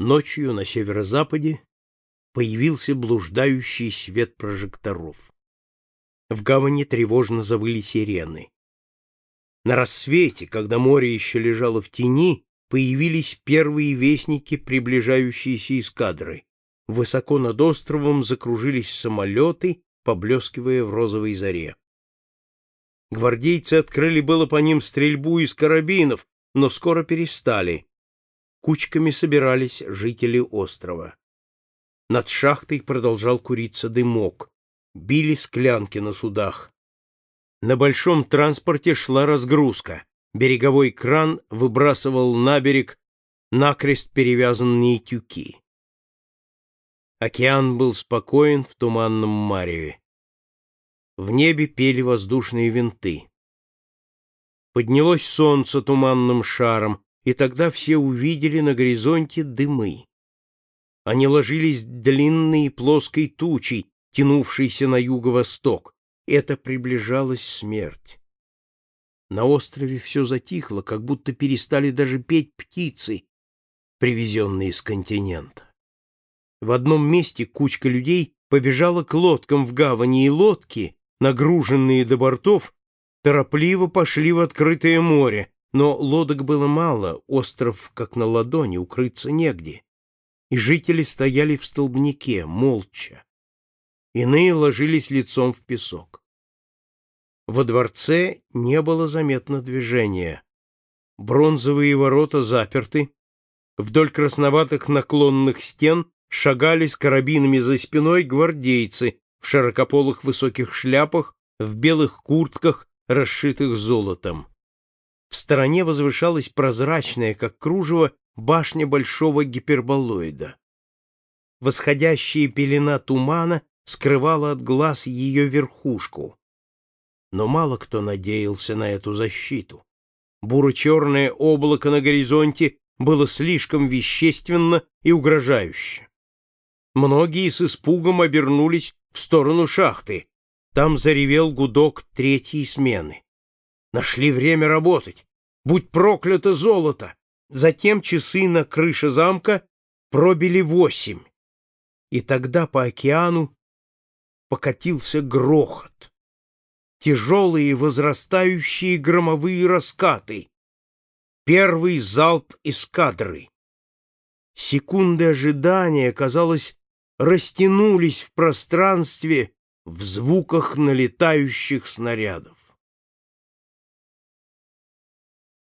Ночью на северо-западе появился блуждающий свет прожекторов. В гавани тревожно завыли сирены. На рассвете, когда море еще лежало в тени, появились первые вестники приближающиеся эскадры. Высоко над островом закружились самолеты, поблескивая в розовой заре. Гвардейцы открыли было по ним стрельбу из карабинов, но скоро перестали. Кучками собирались жители острова. Над шахтой продолжал куриться дымок. Били склянки на судах. На большом транспорте шла разгрузка. Береговой кран выбрасывал на берег накрест перевязанные тюки. Океан был спокоен в туманном мареве. В небе пели воздушные винты. Поднялось солнце туманным шаром, и тогда все увидели на горизонте дымы. Они ложились длинной плоской тучей, тянувшейся на юго-восток. Это приближалась смерть. На острове все затихло, как будто перестали даже петь птицы, привезенные с континента. В одном месте кучка людей побежала к лодкам в гавани, и лодки, нагруженные до бортов, торопливо пошли в открытое море, но лодок было мало, остров как на ладони, укрыться негде. И жители стояли в столбнике, молча. Иные ложились лицом в песок. Во дворце не было заметно движения. Бронзовые ворота заперты. Вдоль красноватых наклонных стен шагали с карабинами за спиной гвардейцы в широкополых высоких шляпах, в белых куртках, расшитых золотом. Стороне возвышалась прозрачная, как кружево, башня большого гиперболоида. Восходящая пелена тумана скрывала от глаз ее верхушку. Но мало кто надеялся на эту защиту. Буро-черное облако на горизонте было слишком вещественно и угрожающе. Многие с испугом обернулись в сторону шахты. Там заревел гудок третьей смены. Нашли время работать. Будь проклято золото! Затем часы на крыше замка пробили восемь. И тогда по океану покатился грохот. Тяжелые возрастающие громовые раскаты. Первый залп эскадры. Секунды ожидания, казалось, растянулись в пространстве в звуках налетающих снарядов.